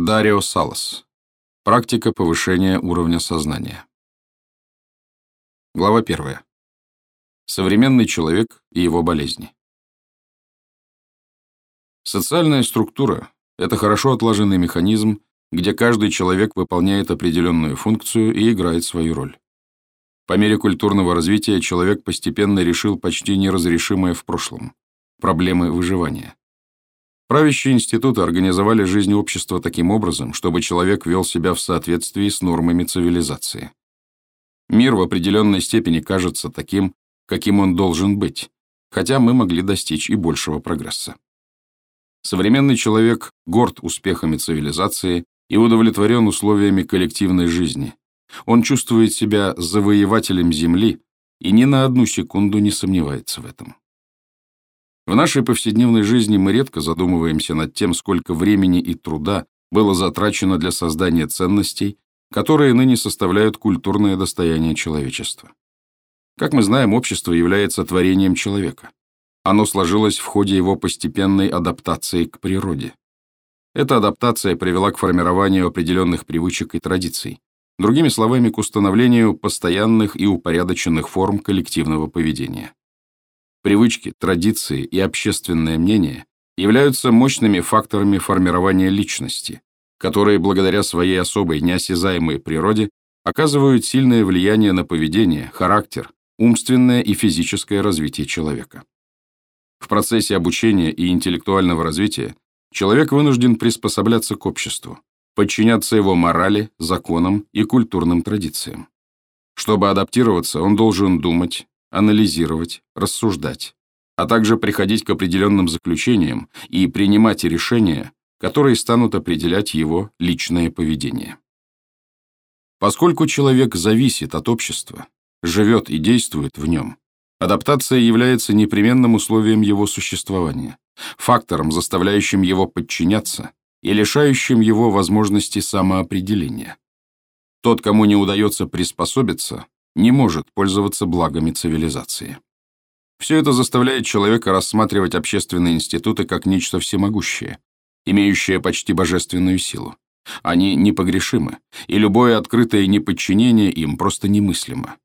Дарио Салас. Практика повышения уровня сознания. Глава 1. Современный человек и его болезни. Социальная структура – это хорошо отлаженный механизм, где каждый человек выполняет определенную функцию и играет свою роль. По мере культурного развития человек постепенно решил почти неразрешимое в прошлом – проблемы выживания. Правящие институты организовали жизнь общества таким образом, чтобы человек вел себя в соответствии с нормами цивилизации. Мир в определенной степени кажется таким, каким он должен быть, хотя мы могли достичь и большего прогресса. Современный человек горд успехами цивилизации и удовлетворен условиями коллективной жизни. Он чувствует себя завоевателем Земли и ни на одну секунду не сомневается в этом. В нашей повседневной жизни мы редко задумываемся над тем, сколько времени и труда было затрачено для создания ценностей, которые ныне составляют культурное достояние человечества. Как мы знаем, общество является творением человека. Оно сложилось в ходе его постепенной адаптации к природе. Эта адаптация привела к формированию определенных привычек и традиций, другими словами, к установлению постоянных и упорядоченных форм коллективного поведения. Привычки, традиции и общественное мнение являются мощными факторами формирования личности, которые благодаря своей особой неосязаемой природе оказывают сильное влияние на поведение, характер, умственное и физическое развитие человека. В процессе обучения и интеллектуального развития человек вынужден приспосабляться к обществу, подчиняться его морали, законам и культурным традициям. Чтобы адаптироваться, он должен думать, анализировать, рассуждать, а также приходить к определенным заключениям и принимать решения, которые станут определять его личное поведение. Поскольку человек зависит от общества, живет и действует в нем, адаптация является непременным условием его существования, фактором, заставляющим его подчиняться и лишающим его возможности самоопределения. Тот, кому не удается приспособиться, не может пользоваться благами цивилизации. Все это заставляет человека рассматривать общественные институты как нечто всемогущее, имеющее почти божественную силу. Они непогрешимы, и любое открытое неподчинение им просто немыслимо.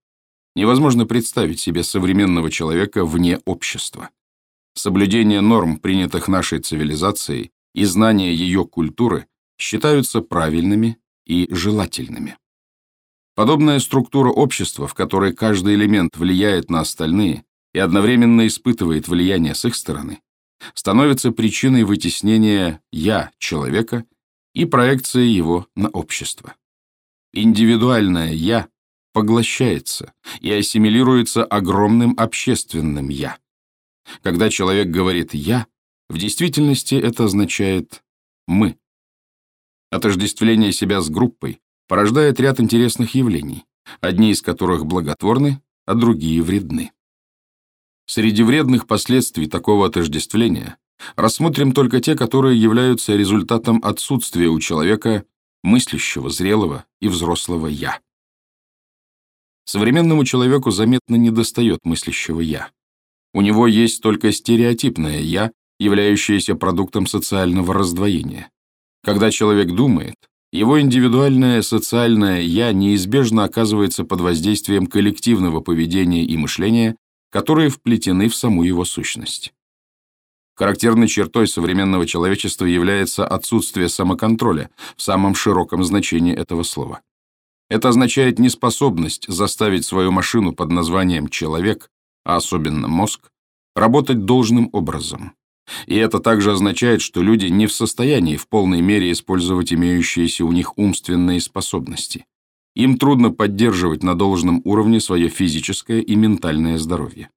Невозможно представить себе современного человека вне общества. Соблюдение норм, принятых нашей цивилизацией, и знание ее культуры считаются правильными и желательными. Подобная структура общества, в которой каждый элемент влияет на остальные и одновременно испытывает влияние с их стороны, становится причиной вытеснения «я» человека и проекции его на общество. Индивидуальное «я» поглощается и ассимилируется огромным общественным «я». Когда человек говорит «я», в действительности это означает «мы». Отождествление себя с группой порождает ряд интересных явлений, одни из которых благотворны, а другие вредны. Среди вредных последствий такого отождествления рассмотрим только те, которые являются результатом отсутствия у человека мыслящего, зрелого и взрослого «я». Современному человеку заметно недостает мыслящего «я». У него есть только стереотипное «я», являющееся продуктом социального раздвоения. Когда человек думает, его индивидуальное социальное «я» неизбежно оказывается под воздействием коллективного поведения и мышления, которые вплетены в саму его сущность. Характерной чертой современного человечества является отсутствие самоконтроля в самом широком значении этого слова. Это означает неспособность заставить свою машину под названием «человек», а особенно мозг, работать должным образом, и это также означает, что люди не в состоянии в полной мере использовать имеющиеся у них умственные способности. Им трудно поддерживать на должном уровне свое физическое и ментальное здоровье.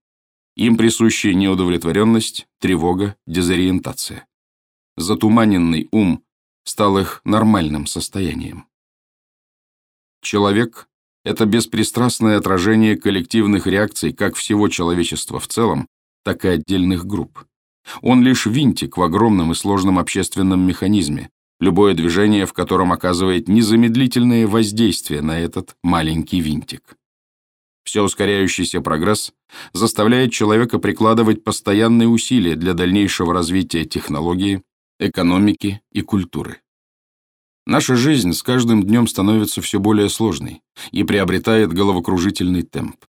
Им присущи неудовлетворенность, тревога, дезориентация. Затуманенный ум стал их нормальным состоянием. Человек — это беспристрастное отражение коллективных реакций как всего человечества в целом, так и отдельных групп. Он лишь винтик в огромном и сложном общественном механизме, любое движение в котором оказывает незамедлительное воздействие на этот маленький винтик. Все ускоряющийся прогресс заставляет человека прикладывать постоянные усилия для дальнейшего развития технологии, экономики и культуры. Наша жизнь с каждым днем становится все более сложной и приобретает головокружительный темп.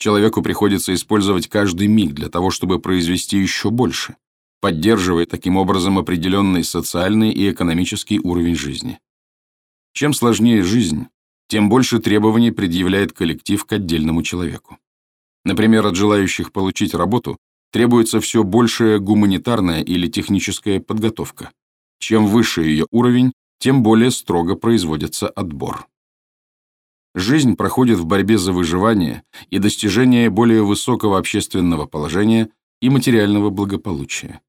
Человеку приходится использовать каждый миг для того, чтобы произвести еще больше, поддерживая таким образом определенный социальный и экономический уровень жизни. Чем сложнее жизнь, тем больше требований предъявляет коллектив к отдельному человеку. Например, от желающих получить работу требуется все большая гуманитарная или техническая подготовка. Чем выше ее уровень, тем более строго производится отбор. Жизнь проходит в борьбе за выживание и достижение более высокого общественного положения и материального благополучия.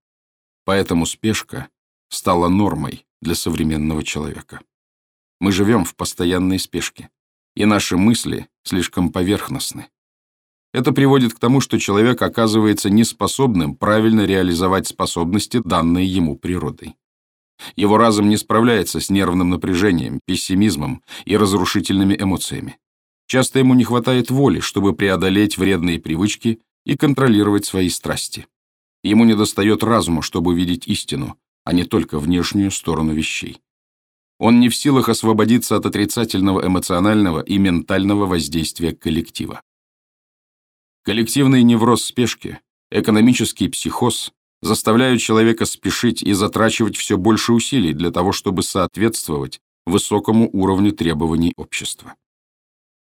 Поэтому спешка стала нормой для современного человека. Мы живем в постоянной спешке, и наши мысли слишком поверхностны. Это приводит к тому, что человек оказывается неспособным правильно реализовать способности, данные ему природой. Его разум не справляется с нервным напряжением, пессимизмом и разрушительными эмоциями. Часто ему не хватает воли, чтобы преодолеть вредные привычки и контролировать свои страсти. Ему недостает разума, чтобы увидеть истину, а не только внешнюю сторону вещей. Он не в силах освободиться от отрицательного эмоционального и ментального воздействия коллектива. Коллективный невроз спешки, экономический психоз заставляют человека спешить и затрачивать все больше усилий для того, чтобы соответствовать высокому уровню требований общества.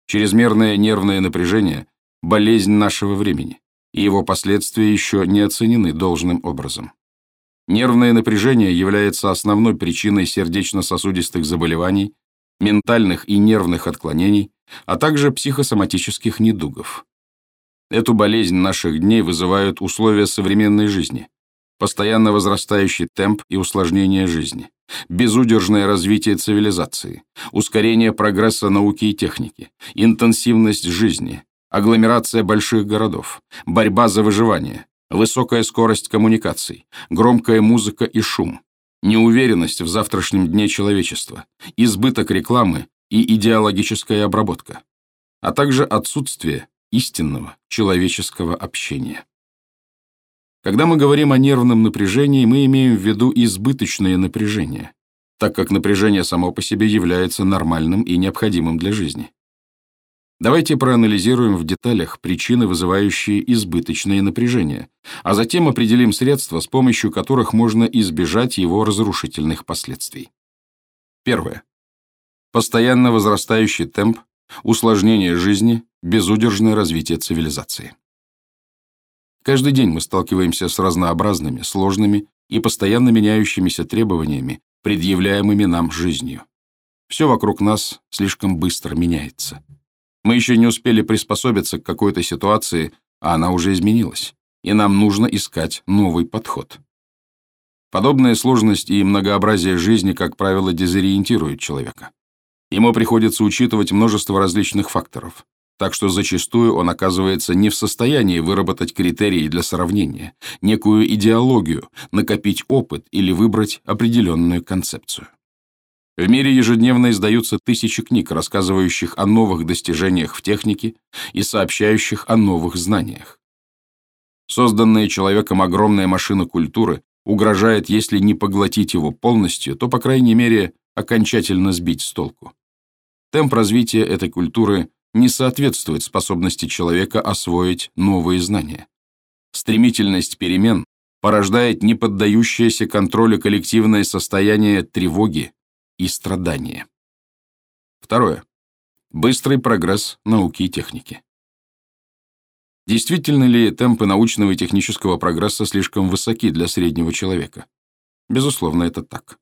Чрезмерное нервное напряжение – болезнь нашего времени, и его последствия еще не оценены должным образом. Нервное напряжение является основной причиной сердечно-сосудистых заболеваний, ментальных и нервных отклонений, а также психосоматических недугов. Эту болезнь наших дней вызывают условия современной жизни, постоянно возрастающий темп и усложнение жизни, безудержное развитие цивилизации, ускорение прогресса науки и техники, интенсивность жизни, агломерация больших городов, борьба за выживание, высокая скорость коммуникаций, громкая музыка и шум, неуверенность в завтрашнем дне человечества, избыток рекламы и идеологическая обработка, а также отсутствие истинного человеческого общения. Когда мы говорим о нервном напряжении, мы имеем в виду избыточное напряжение, так как напряжение само по себе является нормальным и необходимым для жизни. Давайте проанализируем в деталях причины, вызывающие избыточное напряжение, а затем определим средства, с помощью которых можно избежать его разрушительных последствий. Первое. Постоянно возрастающий темп, усложнение жизни, безудержное развитие цивилизации. Каждый день мы сталкиваемся с разнообразными, сложными и постоянно меняющимися требованиями, предъявляемыми нам жизнью. Все вокруг нас слишком быстро меняется. Мы еще не успели приспособиться к какой-то ситуации, а она уже изменилась, и нам нужно искать новый подход. Подобная сложность и многообразие жизни, как правило, дезориентируют человека. Ему приходится учитывать множество различных факторов, так что зачастую он оказывается не в состоянии выработать критерии для сравнения, некую идеологию, накопить опыт или выбрать определенную концепцию. В мире ежедневно издаются тысячи книг, рассказывающих о новых достижениях в технике и сообщающих о новых знаниях. Созданная человеком огромная машина культуры угрожает, если не поглотить его полностью, то, по крайней мере, окончательно сбить с толку. Темп развития этой культуры не соответствует способности человека освоить новые знания. Стремительность перемен порождает неподдающееся контролю коллективное состояние тревоги и страдания. Второе. Быстрый прогресс науки и техники. Действительно ли темпы научного и технического прогресса слишком высоки для среднего человека? Безусловно, это так.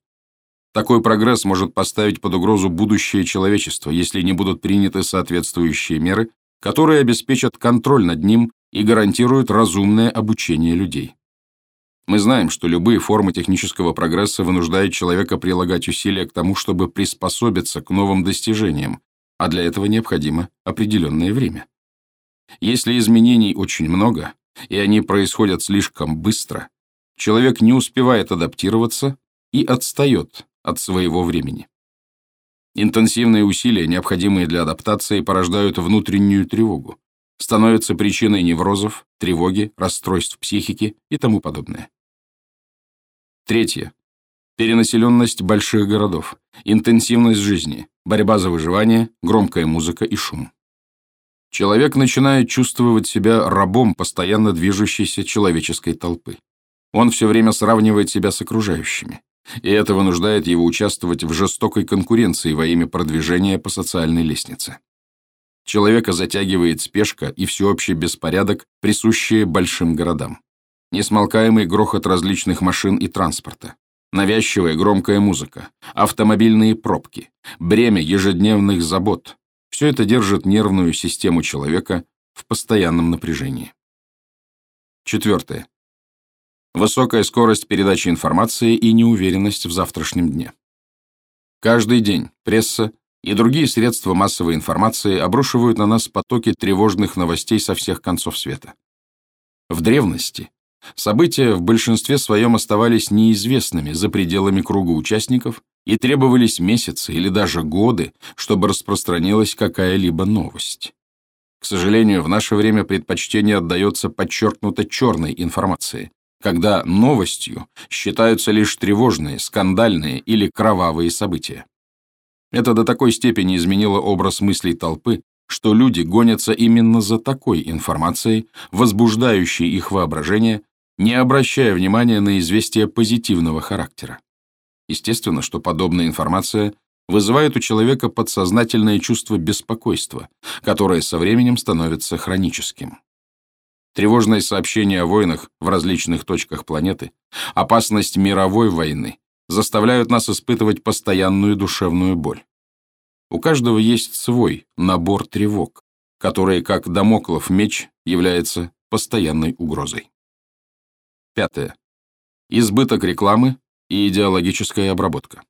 Такой прогресс может поставить под угрозу будущее человечества, если не будут приняты соответствующие меры, которые обеспечат контроль над ним и гарантируют разумное обучение людей. Мы знаем, что любые формы технического прогресса вынуждают человека прилагать усилия к тому, чтобы приспособиться к новым достижениям, а для этого необходимо определенное время. Если изменений очень много, и они происходят слишком быстро, человек не успевает адаптироваться и отстает от своего времени. Интенсивные усилия, необходимые для адаптации, порождают внутреннюю тревогу, становятся причиной неврозов, тревоги, расстройств психики и тому подобное. Третье. перенаселенность больших городов, интенсивность жизни, борьба за выживание, громкая музыка и шум. Человек начинает чувствовать себя рабом постоянно движущейся человеческой толпы. Он все время сравнивает себя с окружающими, и это вынуждает его участвовать в жестокой конкуренции во имя продвижения по социальной лестнице. Человека затягивает спешка и всеобщий беспорядок, присущие большим городам. Несмолкаемый грохот различных машин и транспорта, навязчивая громкая музыка, автомобильные пробки, бремя ежедневных забот – все это держит нервную систему человека в постоянном напряжении. Четвертое. Высокая скорость передачи информации и неуверенность в завтрашнем дне. Каждый день пресса и другие средства массовой информации обрушивают на нас потоки тревожных новостей со всех концов света. В древности события в большинстве своем оставались неизвестными за пределами круга участников и требовались месяцы или даже годы, чтобы распространилась какая-либо новость. К сожалению, в наше время предпочтение отдается подчеркнуто черной информации, когда новостью считаются лишь тревожные, скандальные или кровавые события. Это до такой степени изменило образ мыслей толпы, что люди гонятся именно за такой информацией, возбуждающей их воображение, не обращая внимания на известия позитивного характера. Естественно, что подобная информация вызывает у человека подсознательное чувство беспокойства, которое со временем становится хроническим. Тревожные сообщения о войнах в различных точках планеты, опасность мировой войны заставляют нас испытывать постоянную душевную боль. У каждого есть свой набор тревог, который, как домоклов меч, является постоянной угрозой. Пятое. Избыток рекламы и идеологическая обработка.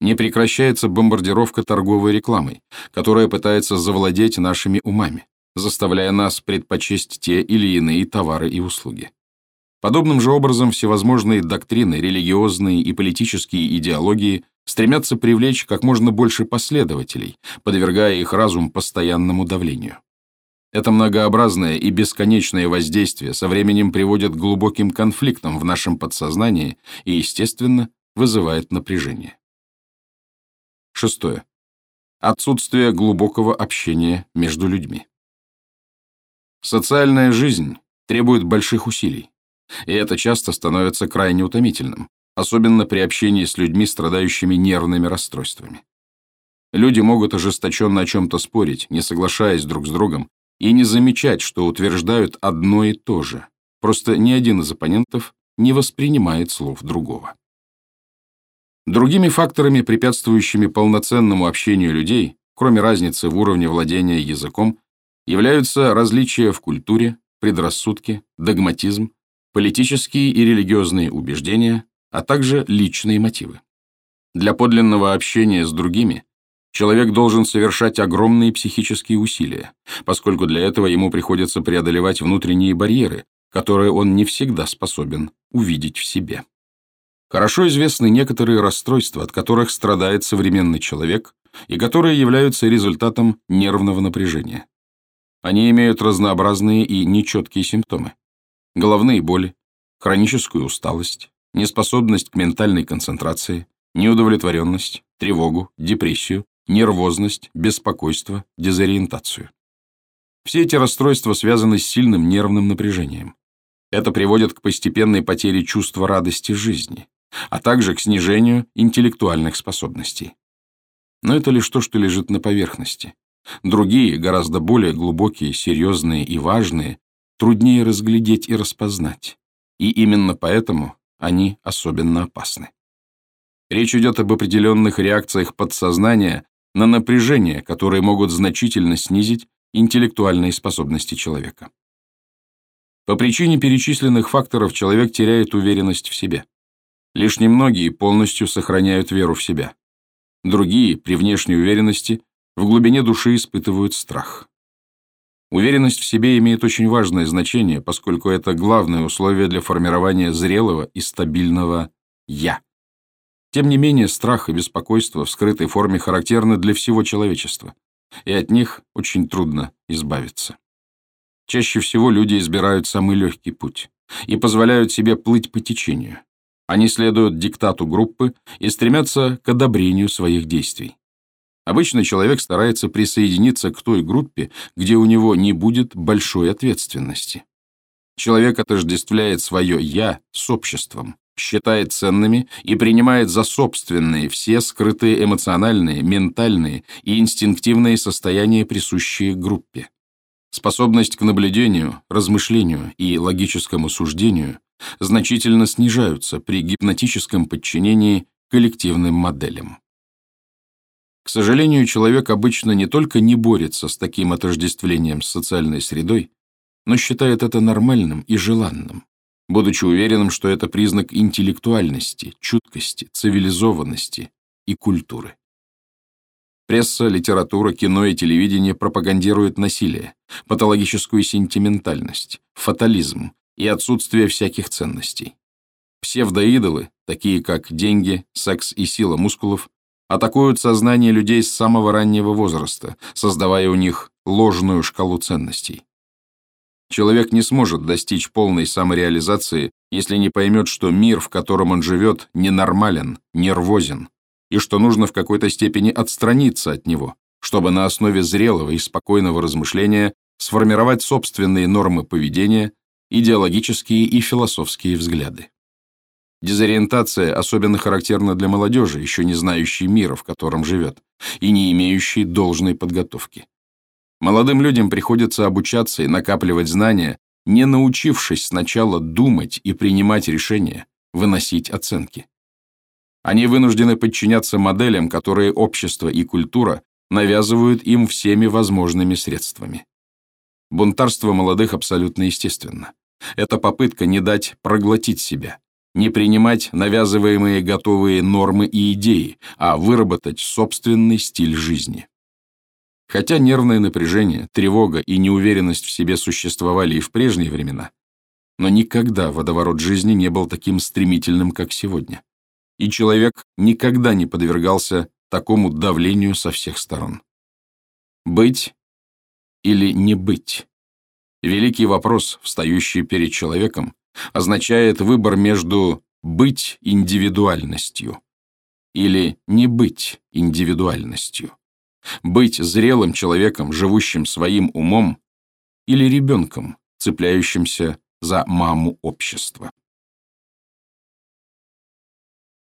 Не прекращается бомбардировка торговой рекламой, которая пытается завладеть нашими умами, заставляя нас предпочесть те или иные товары и услуги. Подобным же образом всевозможные доктрины, религиозные и политические идеологии стремятся привлечь как можно больше последователей, подвергая их разум постоянному давлению. Это многообразное и бесконечное воздействие со временем приводит к глубоким конфликтам в нашем подсознании и, естественно, вызывает напряжение. Шестое. Отсутствие глубокого общения между людьми. Социальная жизнь требует больших усилий, и это часто становится крайне утомительным, особенно при общении с людьми, страдающими нервными расстройствами. Люди могут ожесточенно о чем-то спорить, не соглашаясь друг с другом, и не замечать, что утверждают одно и то же. Просто ни один из оппонентов не воспринимает слов другого. Другими факторами, препятствующими полноценному общению людей, кроме разницы в уровне владения языком, являются различия в культуре, предрассудки, догматизм, политические и религиозные убеждения, а также личные мотивы. Для подлинного общения с другими человек должен совершать огромные психические усилия, поскольку для этого ему приходится преодолевать внутренние барьеры, которые он не всегда способен увидеть в себе. Хорошо известны некоторые расстройства, от которых страдает современный человек и которые являются результатом нервного напряжения. Они имеют разнообразные и нечеткие симптомы. Головные боли, хроническую усталость, неспособность к ментальной концентрации, неудовлетворенность, тревогу, депрессию, нервозность, беспокойство, дезориентацию. Все эти расстройства связаны с сильным нервным напряжением. Это приводит к постепенной потере чувства радости жизни, а также к снижению интеллектуальных способностей. Но это лишь то, что лежит на поверхности. Другие, гораздо более глубокие, серьезные и важные, труднее разглядеть и распознать. И именно поэтому они особенно опасны. Речь идет об определенных реакциях подсознания на напряжение, которые могут значительно снизить интеллектуальные способности человека. По причине перечисленных факторов человек теряет уверенность в себе. Лишь немногие полностью сохраняют веру в себя. Другие, при внешней уверенности, в глубине души испытывают страх. Уверенность в себе имеет очень важное значение, поскольку это главное условие для формирования зрелого и стабильного «я». Тем не менее, страх и беспокойство в скрытой форме характерны для всего человечества, и от них очень трудно избавиться. Чаще всего люди избирают самый легкий путь и позволяют себе плыть по течению. Они следуют диктату группы и стремятся к одобрению своих действий. Обычно человек старается присоединиться к той группе, где у него не будет большой ответственности. Человек отождествляет свое «я» с обществом, считает ценными и принимает за собственные все скрытые эмоциональные, ментальные и инстинктивные состояния, присущие группе. Способность к наблюдению, размышлению и логическому суждению значительно снижаются при гипнотическом подчинении коллективным моделям. К сожалению, человек обычно не только не борется с таким отождествлением с социальной средой, но считает это нормальным и желанным, будучи уверенным, что это признак интеллектуальности, чуткости, цивилизованности и культуры. Пресса, литература, кино и телевидение пропагандируют насилие, патологическую сентиментальность, фатализм и отсутствие всяких ценностей. Псевдоидолы, такие как деньги, секс и сила мускулов, атакуют сознание людей с самого раннего возраста, создавая у них ложную шкалу ценностей. Человек не сможет достичь полной самореализации, если не поймет, что мир, в котором он живет, ненормален, нервозен, и что нужно в какой-то степени отстраниться от него, чтобы на основе зрелого и спокойного размышления сформировать собственные нормы поведения, идеологические и философские взгляды. Дезориентация особенно характерна для молодежи, еще не знающей мира, в котором живет, и не имеющей должной подготовки. Молодым людям приходится обучаться и накапливать знания, не научившись сначала думать и принимать решения, выносить оценки. Они вынуждены подчиняться моделям, которые общество и культура навязывают им всеми возможными средствами. Бунтарство молодых абсолютно естественно. Это попытка не дать проглотить себя, не принимать навязываемые готовые нормы и идеи, а выработать собственный стиль жизни. Хотя нервное напряжение, тревога и неуверенность в себе существовали и в прежние времена, но никогда водоворот жизни не был таким стремительным, как сегодня и человек никогда не подвергался такому давлению со всех сторон. Быть или не быть? Великий вопрос, встающий перед человеком, означает выбор между быть индивидуальностью или не быть индивидуальностью. Быть зрелым человеком, живущим своим умом, или ребенком, цепляющимся за маму общества.